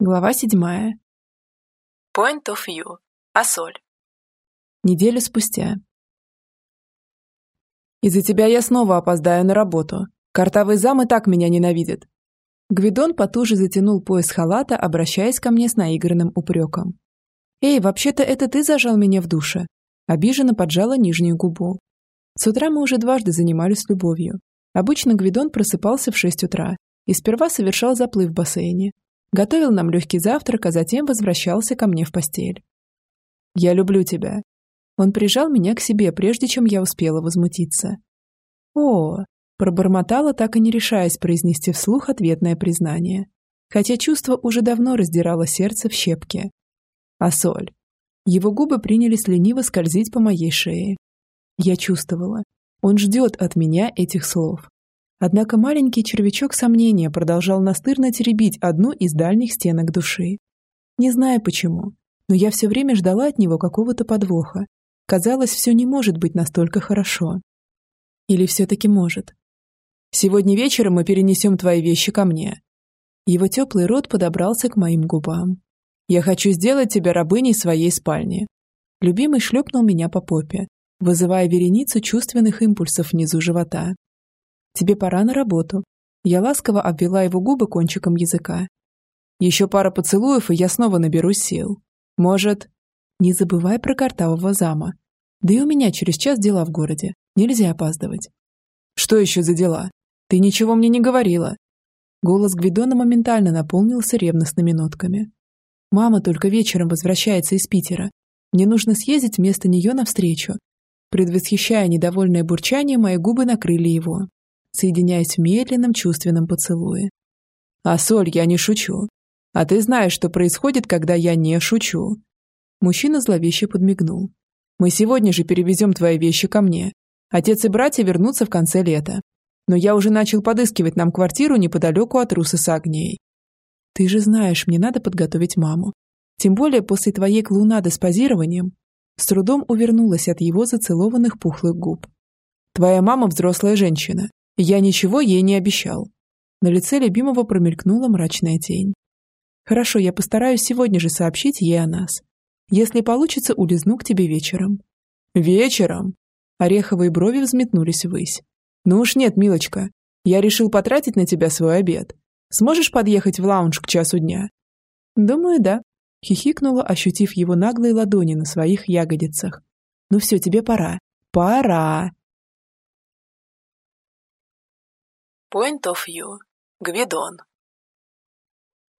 Глава седьмая. Point of view. Асоль. Неделю спустя. «Из-за тебя я снова опоздаю на работу. Картавый зам и так меня ненавидит». Гвидон потуже затянул пояс халата, обращаясь ко мне с наигранным упреком. «Эй, вообще-то это ты зажал меня в душе». Обиженно поджала нижнюю губу. С утра мы уже дважды занимались любовью. Обычно Гвидон просыпался в шесть утра и сперва совершал заплыв в бассейне, Готовил нам легкий завтрак, а затем возвращался ко мне в постель. «Я люблю тебя». Он прижал меня к себе, прежде чем я успела возмутиться. «О!» – пробормотала, так и не решаясь произнести вслух ответное признание. Хотя чувство уже давно раздирало сердце в щепки. А соль. Его губы принялись лениво скользить по моей шее. Я чувствовала. Он ждет от меня этих слов. Однако маленький червячок сомнения продолжал настырно теребить одну из дальних стенок души. Не знаю почему, но я все время ждала от него какого-то подвоха. Казалось, все не может быть настолько хорошо. Или все-таки может. «Сегодня вечером мы перенесем твои вещи ко мне». Его теплый рот подобрался к моим губам. «Я хочу сделать тебя рабыней своей спальни». Любимый шлепнул меня по попе, вызывая вереницу чувственных импульсов внизу живота. Тебе пора на работу». Я ласково обвела его губы кончиком языка. «Еще пара поцелуев, и я снова наберу сил. Может...» «Не забывай про картавого зама. Да и у меня через час дела в городе. Нельзя опаздывать». «Что еще за дела? Ты ничего мне не говорила». Голос Гвидона моментально наполнился ревностными нотками. «Мама только вечером возвращается из Питера. Мне нужно съездить вместо нее навстречу». Предвосхищая недовольное бурчание, мои губы накрыли его соединяясь в медленном чувственном поцелуе. «А, Соль, я не шучу. А ты знаешь, что происходит, когда я не шучу». Мужчина зловеще подмигнул. «Мы сегодня же перевезем твои вещи ко мне. Отец и братья вернутся в конце лета. Но я уже начал подыскивать нам квартиру неподалеку от Русы с Агнией. Ты же знаешь, мне надо подготовить маму. Тем более после твоей клоунады с позированием. С трудом увернулась от его зацелованных пухлых губ. Твоя мама взрослая женщина. Я ничего ей не обещал. На лице любимого промелькнула мрачная тень. Хорошо, я постараюсь сегодня же сообщить ей о нас. Если получится, улизну к тебе вечером. Вечером? Ореховые брови взметнулись ввысь. Ну уж нет, милочка. Я решил потратить на тебя свой обед. Сможешь подъехать в лаунж к часу дня? Думаю, да. Хихикнула, ощутив его наглые ладони на своих ягодицах. Ну все, тебе пора. Пора. Point of view. Гвидон.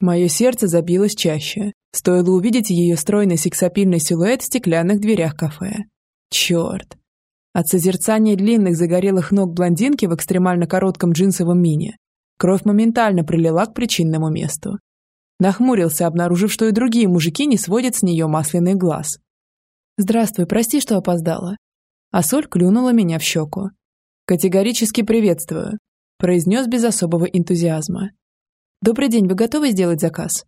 Мое сердце забилось чаще. Стоило увидеть ее стройный сексапильный силуэт в стеклянных дверях кафе. Черт. От созерцания длинных загорелых ног блондинки в экстремально коротком джинсовом мини кровь моментально прилила к причинному месту. Нахмурился, обнаружив, что и другие мужики не сводят с нее масляный глаз. «Здравствуй, прости, что опоздала». А соль клюнула меня в щеку. «Категорически приветствую произнес без особого энтузиазма. «Добрый день, вы готовы сделать заказ?»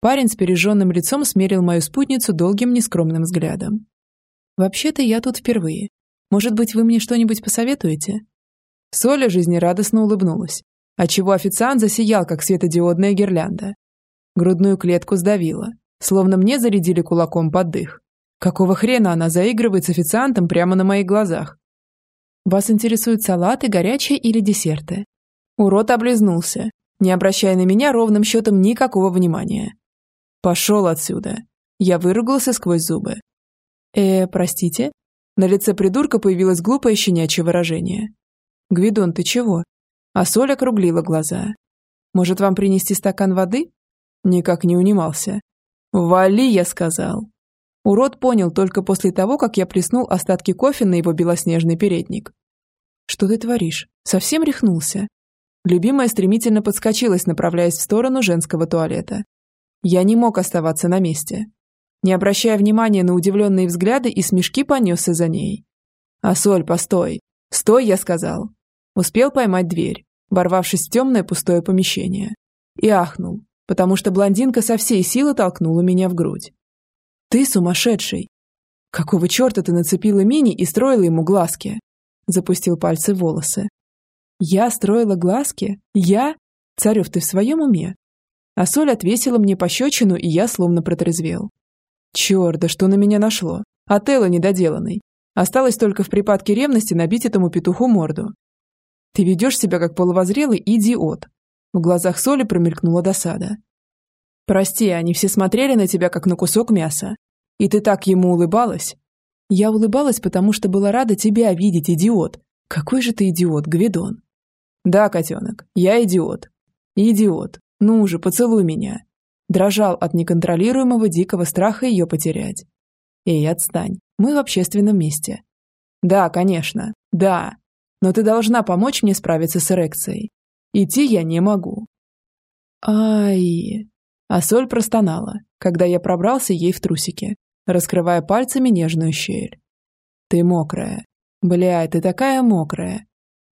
Парень с пережженным лицом смерил мою спутницу долгим нескромным взглядом. «Вообще-то я тут впервые. Может быть, вы мне что-нибудь посоветуете?» Соля жизнерадостно улыбнулась, отчего официант засиял, как светодиодная гирлянда. Грудную клетку сдавило, словно мне зарядили кулаком под дых. Какого хрена она заигрывает с официантом прямо на моих глазах? Вас интересуют салаты, горячие или десерты? Урод облизнулся, не обращая на меня ровным счетом никакого внимания. «Пошел отсюда!» Я выругался сквозь зубы. «Э, простите?» На лице придурка появилось глупое щенячье выражение. «Гвидон, ты чего?» А Соль округлила глаза. «Может, вам принести стакан воды?» Никак не унимался. «Вали!» я сказал. Урод понял только после того, как я плеснул остатки кофе на его белоснежный передник. «Что ты творишь? Совсем рехнулся?» Любимая стремительно подскочилась, направляясь в сторону женского туалета. Я не мог оставаться на месте. Не обращая внимания на удивленные взгляды и смешки, понесся за ней. «Асоль, постой! Стой!» – я сказал. Успел поймать дверь, ворвавшись в темное пустое помещение. И ахнул, потому что блондинка со всей силы толкнула меня в грудь. «Ты сумасшедший! Какого черта ты нацепила мини и строила ему глазки?» Запустил пальцы в волосы, я строила глазки? Я? Царев, ты в своем уме? А Соль отвесила мне пощечину, и я словно протрезвел. Черт, да что на меня нашло? Отелло недоделанный. Осталось только в припадке ревности набить этому петуху морду. Ты ведешь себя как половозрелый идиот. В глазах Соли промелькнула досада. Прости, они все смотрели на тебя, как на кусок мяса. И ты так ему улыбалась? Я улыбалась, потому что была рада тебя видеть, идиот. Какой же ты идиот, Гвидон. Да, котенок, я идиот. Идиот. Ну уже, поцелуй меня. Дрожал от неконтролируемого дикого страха ее потерять. Эй, отстань. Мы в общественном месте. Да, конечно. Да. Но ты должна помочь мне справиться с эрекцией. Идти я не могу. Ай. А соль простонала, когда я пробрался ей в трусики, раскрывая пальцами нежную щель. Ты мокрая. Бля, ты такая мокрая.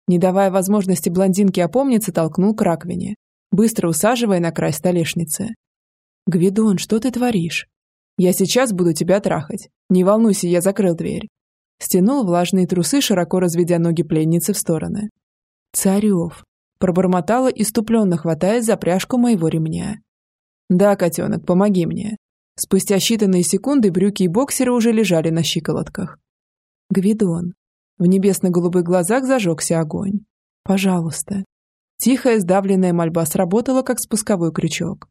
Не давая возможности блондинке опомниться, толкнул к раковине, быстро усаживая на край столешницы. «Гвидон, что ты творишь?» «Я сейчас буду тебя трахать. Не волнуйся, я закрыл дверь». Стянул влажные трусы, широко разведя ноги пленницы в стороны. «Царев!» Пробормотала, иступленно хватаясь за пряжку моего ремня. «Да, котенок, помоги мне». Спустя считанные секунды брюки и боксеры уже лежали на щиколотках. «Гвидон». В небесно-голубых глазах зажегся огонь. «Пожалуйста». Тихая сдавленная мольба сработала, как спусковой крючок.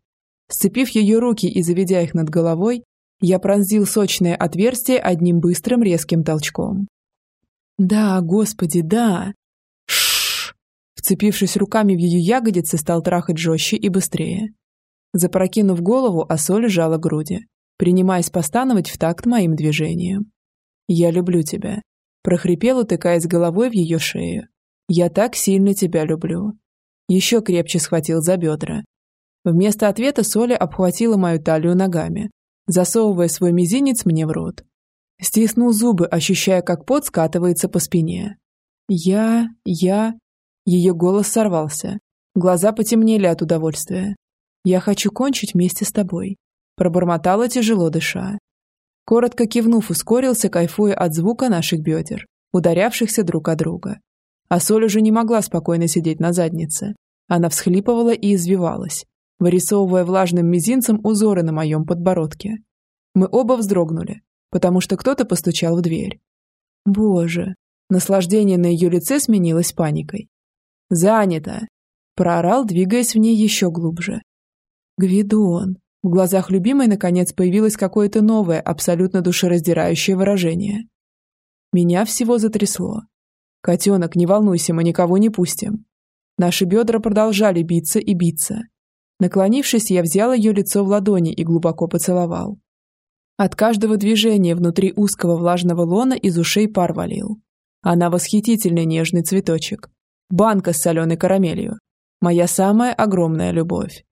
Сцепив ее руки и заведя их над головой, я пронзил сочное отверстие одним быстрым резким толчком. «Да, господи, да!» Шш! Вцепившись руками в ее ягодицы, стал трахать жестче и быстрее. Запрокинув голову, Асоль сжала груди, принимаясь постановать в такт моим движениям. «Я люблю тебя», – прохрипел, утыкаясь головой в ее шею. «Я так сильно тебя люблю». Еще крепче схватил за бедра, Вместо ответа Соля обхватила мою талию ногами, засовывая свой мизинец мне в рот. Стиснул зубы, ощущая, как пот скатывается по спине. «Я... я...» Ее голос сорвался. Глаза потемнели от удовольствия. «Я хочу кончить вместе с тобой», пробормотала тяжело дыша. Коротко кивнув, ускорился, кайфуя от звука наших бедер, ударявшихся друг о друга. А Соль уже не могла спокойно сидеть на заднице. Она всхлипывала и извивалась, вырисовывая влажным мизинцем узоры на моем подбородке. Мы оба вздрогнули, потому что кто-то постучал в дверь. Боже, наслаждение на ее лице сменилось паникой. «Занято!» – проорал, двигаясь в ней еще глубже. «Гвидон!» В глазах любимой, наконец, появилось какое-то новое, абсолютно душераздирающее выражение. Меня всего затрясло. «Котенок, не волнуйся, мы никого не пустим». Наши бедра продолжали биться и биться, Наклонившись, я взял ее лицо в ладони и глубоко поцеловал. От каждого движения внутри узкого влажного лона из ушей пар валил. Она восхитительный нежный цветочек. Банка с соленой карамелью. Моя самая огромная любовь.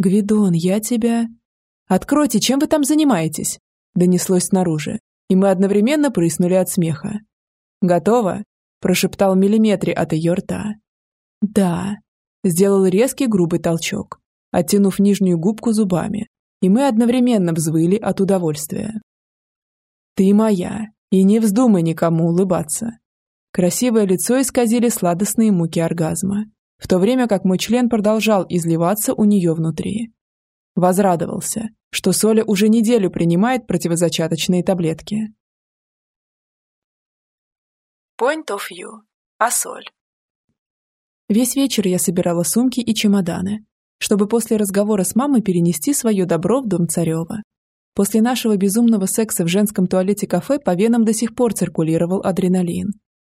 «Гвидон, я тебя...» «Откройте, чем вы там занимаетесь?» Донеслось снаружи, и мы одновременно прыснули от смеха. «Готово?» прошептал миллиметре от ее рта. «Да», сделал резкий грубый толчок оттянув нижнюю губку зубами, и мы одновременно взвыли от удовольствия. «Ты моя, и не вздумай никому улыбаться». Красивое лицо исказили сладостные муки оргазма, в то время как мой член продолжал изливаться у нее внутри. Возрадовался, что Соля уже неделю принимает противозачаточные таблетки. Point of view. А соль? Весь вечер я собирала сумки и чемоданы, чтобы после разговора с мамой перенести свое добро в дом Царева. После нашего безумного секса в женском туалете кафе по венам до сих пор циркулировал адреналин.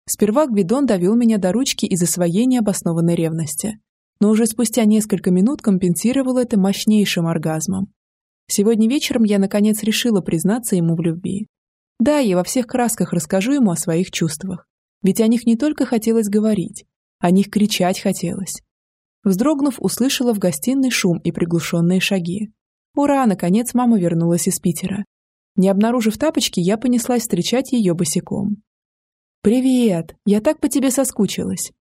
Сперва Гвидон довел меня до ручки из-за своей необоснованной ревности, но уже спустя несколько минут компенсировал это мощнейшим оргазмом. Сегодня вечером я наконец решила признаться ему в любви. Да, я во всех красках расскажу ему о своих чувствах, ведь о них не только хотелось говорить, о них кричать хотелось. Вздрогнув, услышала в гостиной шум и приглушенные шаги. Ура, наконец мама вернулась из Питера. Не обнаружив тапочки, я понеслась встречать ее босиком. «Привет! Я так по тебе соскучилась!»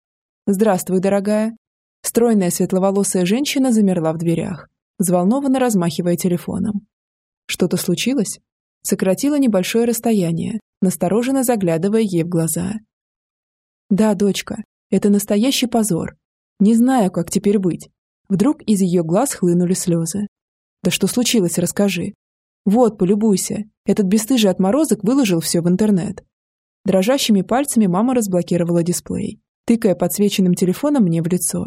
«Здравствуй, дорогая!» Стройная светловолосая женщина замерла в дверях, взволнованно размахивая телефоном. «Что-то случилось?» Сократила небольшое расстояние, настороженно заглядывая ей в глаза. «Да, дочка, это настоящий позор. Не знаю, как теперь быть. Вдруг из ее глаз хлынули слезы. «Да что случилось, расскажи». «Вот, полюбуйся. Этот бесстыжий отморозок выложил все в интернет». Дрожащими пальцами мама разблокировала дисплей, тыкая подсвеченным телефоном мне в лицо.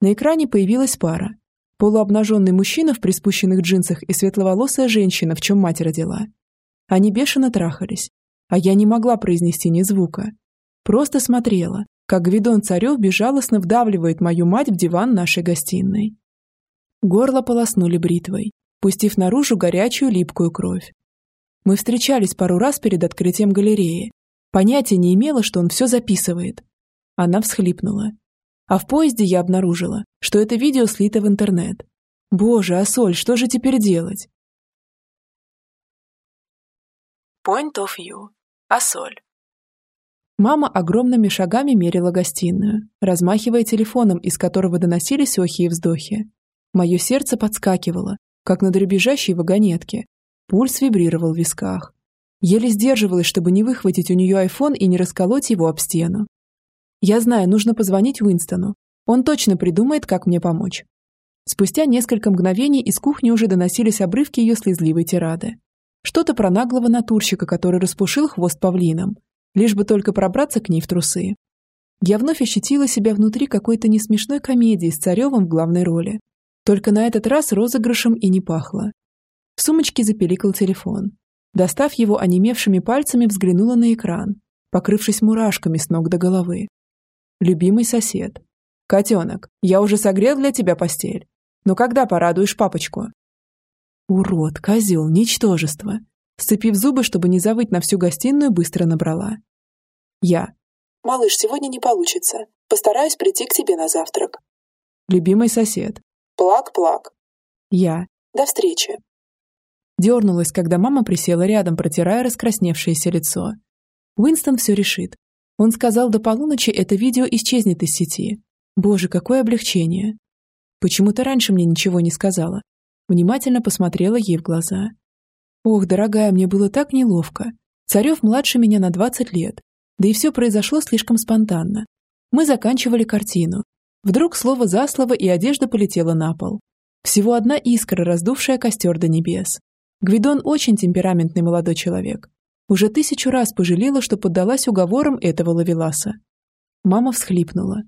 На экране появилась пара. Полуобнаженный мужчина в приспущенных джинсах и светловолосая женщина, в чем мать родила. Они бешено трахались, а я не могла произнести ни звука. Просто смотрела, как Гвидон Царев безжалостно вдавливает мою мать в диван нашей гостиной. Горло полоснули бритвой, пустив наружу горячую липкую кровь. Мы встречались пару раз перед открытием галереи. Понятия не имела, что он все записывает. Она всхлипнула. А в поезде я обнаружила, что это видео слито в интернет. Боже, Асоль, что же теперь делать? Point of view. Асоль. Мама огромными шагами мерила гостиную, размахивая телефоном, из которого доносились охи вздохи. Мое сердце подскакивало, как на дребезжащей вагонетке. Пульс вибрировал в висках. Еле сдерживалась, чтобы не выхватить у нее айфон и не расколоть его об стену. Я знаю, нужно позвонить Уинстону. Он точно придумает, как мне помочь. Спустя несколько мгновений из кухни уже доносились обрывки ее слезливой тирады. Что-то про наглого натурщика, который распушил хвост павлином, лишь бы только пробраться к ней в трусы. Я вновь ощутила себя внутри какой-то несмешной комедии с Царевым в главной роли. Только на этот раз розыгрышем и не пахло. В сумочке запеликал телефон. Достав его онемевшими пальцами, взглянула на экран, покрывшись мурашками с ног до головы. Любимый сосед. «Котенок, я уже согрел для тебя постель. Но когда порадуешь папочку?» Урод, козел, ничтожество. Сцепив зубы, чтобы не завыть на всю гостиную, быстро набрала. Я. «Малыш, сегодня не получится. Постараюсь прийти к тебе на завтрак». Любимый сосед. «Плак-плак». Я. «До встречи». Дернулась, когда мама присела рядом, протирая раскрасневшееся лицо. Уинстон все решит. Он сказал, до полуночи это видео исчезнет из сети. Боже, какое облегчение. Почему-то раньше мне ничего не сказала. Внимательно посмотрела ей в глаза. Ох, дорогая, мне было так неловко. Царев младше меня на 20 лет. Да и все произошло слишком спонтанно. Мы заканчивали картину. Вдруг слово за слово, и одежда полетела на пол. Всего одна искра, раздувшая костер до небес. Гвидон очень темпераментный молодой человек. Уже тысячу раз пожалела, что поддалась уговорам этого лавеласа. Мама всхлипнула.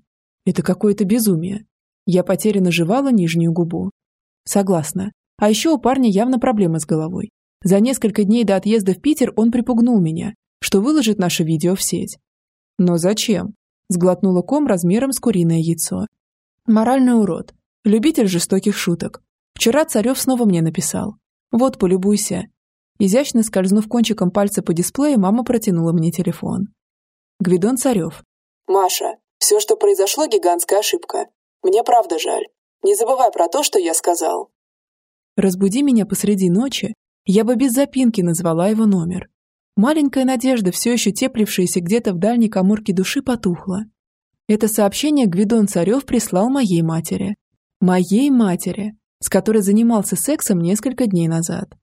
Это какое-то безумие. Я потерянно жевала нижнюю губу. Согласна. А еще у парня явно проблемы с головой. За несколько дней до отъезда в Питер он припугнул меня, что выложит наше видео в сеть. Но зачем? Сглотнула ком размером с куриное яйцо. Моральный урод. Любитель жестоких шуток. Вчера Царев снова мне написал. Вот, полюбуйся. Изящно скользнув кончиком пальца по дисплею, мама протянула мне телефон. Гвидон Царев. «Маша, все, что произошло, гигантская ошибка. Мне правда жаль. Не забывай про то, что я сказал». Разбуди меня посреди ночи, я бы без запинки назвала его номер. Маленькая надежда, все еще теплившаяся где-то в дальней коморке души, потухла. Это сообщение Гвидон Царев прислал моей матери. Моей матери, с которой занимался сексом несколько дней назад.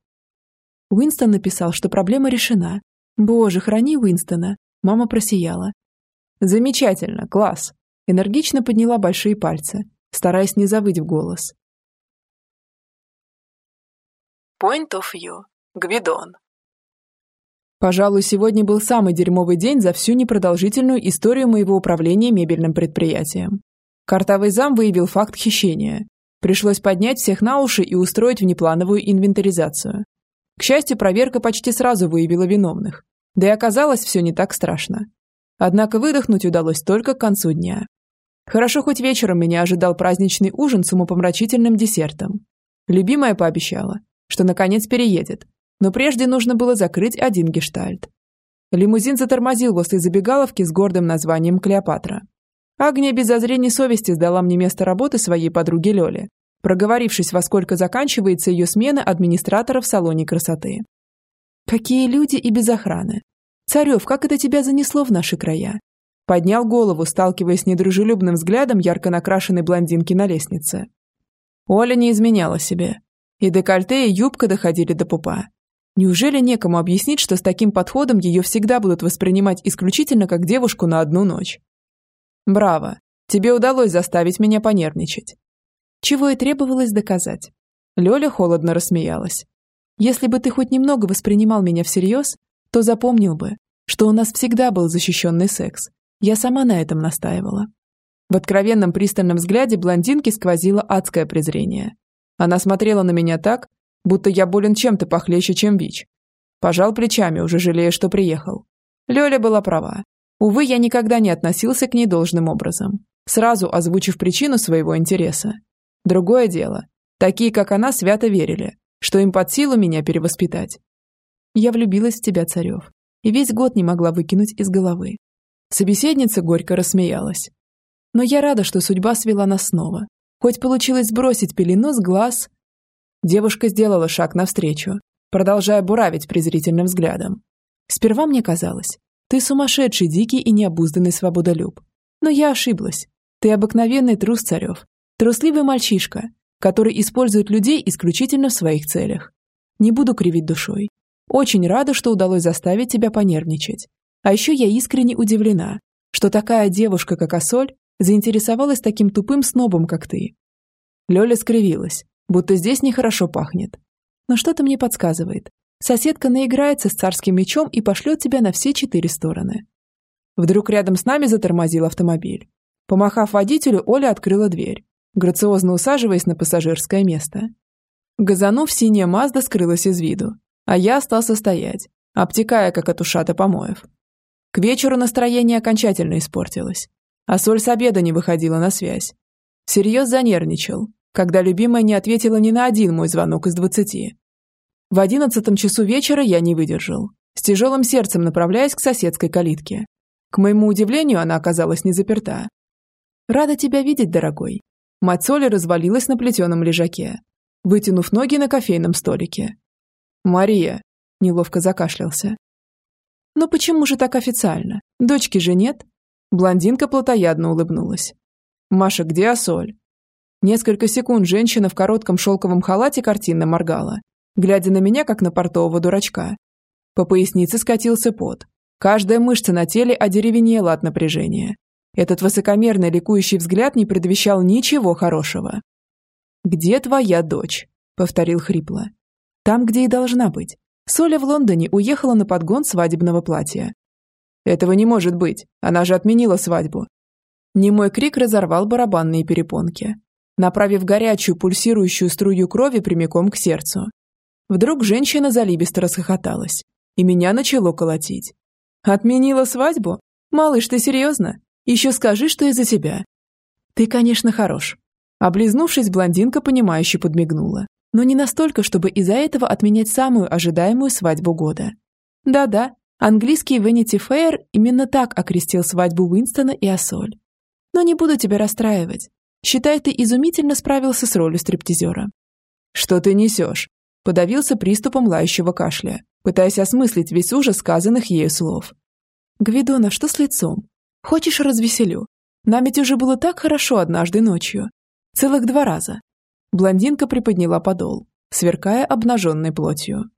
Уинстон написал, что проблема решена. Боже, храни Уинстона. Мама просияла. Замечательно, класс. Энергично подняла большие пальцы, стараясь не завыть в голос. Point of view. Гвидон. Пожалуй, сегодня был самый дерьмовый день за всю непродолжительную историю моего управления мебельным предприятием. Картовый зам выявил факт хищения. Пришлось поднять всех на уши и устроить внеплановую инвентаризацию. К счастью, проверка почти сразу выявила виновных. Да и оказалось все не так страшно. Однако выдохнуть удалось только к концу дня. Хорошо, хоть вечером меня ожидал праздничный ужин с умопомрачительным десертом. Любимая пообещала, что наконец переедет, но прежде нужно было закрыть один гештальт. Лимузин затормозил возле забегаловки с гордым названием «Клеопатра». Агния без зазрений совести сдала мне место работы своей подруге Лёле, проговорившись, во сколько заканчивается ее смена администратора в салоне красоты. «Какие люди и без охраны! Царев, как это тебя занесло в наши края?» Поднял голову, сталкиваясь с недружелюбным взглядом ярко накрашенной блондинки на лестнице. Оля не изменяла себе. И декольте, и юбка доходили до пупа. Неужели некому объяснить, что с таким подходом ее всегда будут воспринимать исключительно как девушку на одну ночь? Браво! Тебе удалось заставить меня понервничать. чего и требовалось доказать. Лёля холодно рассмеялась. «Если бы ты хоть немного воспринимал меня всерьез, то запомнил бы, что у нас всегда был защищенный секс. Я сама на этом настаивала». В откровенном пристальном взгляде блондинки сквозило адское презрение. Она смотрела на меня так, будто я болен чем-то похлеще, чем ВИЧ. Пожал плечами, уже жалея, что приехал. Лёля была права. Увы, я никогда не относился к ней должным образом, сразу озвучив причину своего интереса. Другое дело. Такие, как она, свято верили, что им под силу меня перевоспитать. Я влюбилась в тебя, Царев, и весь год не могла выкинуть из головы. Собеседница горько рассмеялась. Но я рада, что судьба свела нас снова. Хоть получилось сбросить пелену с глаз. Девушка сделала шаг навстречу, продолжая буравить презрительным взглядом. Сперва мне казалось, ты сумасшедший, дикий и необузданный свободолюб. Но я ошиблась. Ты обыкновенный трус царев. Трусливый мальчишка, который использует людей исключительно в своих целях. Не буду кривить душой. Очень рада, что удалось заставить тебя понервничать. А еще я искренне удивлена, что такая девушка, как Асоль, заинтересовалась таким тупым снобом, как ты. Лёля скривилась, будто здесь нехорошо пахнет. Но что-то мне подсказывает. Соседка наиграется с царским мечом и пошлет тебя на все четыре стороны. Вдруг рядом с нами затормозил автомобиль. Помахав водителю, Оля открыла дверь, грациозно усаживаясь на пассажирское место. Газанув, синяя Мазда скрылась из виду, а я остался стоять, обтекая, как от ушата помоев. К вечеру настроение окончательно испортилось, а Соль с обеда не выходила на связь. Всерьез занервничал, когда любимая не ответила ни на один мой звонок из двадцати. В одиннадцатом часу вечера я не выдержал, с тяжелым сердцем направляясь к соседской калитке. К моему удивлению, она оказалась не заперта. «Рада тебя видеть, дорогой». Мать Соли развалилась на плетеном лежаке, вытянув ноги на кофейном столике. «Мария», – неловко закашлялся. «Ну почему же так официально? Дочки же нет?» Блондинка плотоядно улыбнулась. «Маша, где Асоль?» Несколько секунд женщина в коротком шелковом халате картинно моргала, глядя на меня, как на портового дурачка. По пояснице скатился пот. Каждая мышца на теле одеревенела от напряжения. Этот высокомерный ликующий взгляд не предвещал ничего хорошего. «Где твоя дочь?» – повторил хрипло. «Там, где и должна быть. Соля в Лондоне уехала на подгон свадебного платья». «Этого не может быть. Она же отменила свадьбу». Немой крик разорвал барабанные перепонки направив горячую пульсирующую струю крови прямиком к сердцу. Вдруг женщина залибисто расхохоталась, и меня начало колотить. «Отменила свадьбу? Малыш, ты серьезно? Еще скажи, что из-за тебя». «Ты, конечно, хорош». Облизнувшись, блондинка, понимающе подмигнула. Но не настолько, чтобы из-за этого отменять самую ожидаемую свадьбу года. Да-да, английский Vanity Fair именно так окрестил свадьбу Уинстона и Ассоль. Но не буду тебя расстраивать. Считай, ты изумительно справился с ролью стриптизера». «Что ты несешь?» Подавился приступом лающего кашля, пытаясь осмыслить весь ужас сказанных ею слов. «Гвидона, что с лицом? Хочешь, развеселю? Нам ведь уже было так хорошо однажды ночью. Целых два раза». Блондинка приподняла подол, сверкая обнаженной плотью.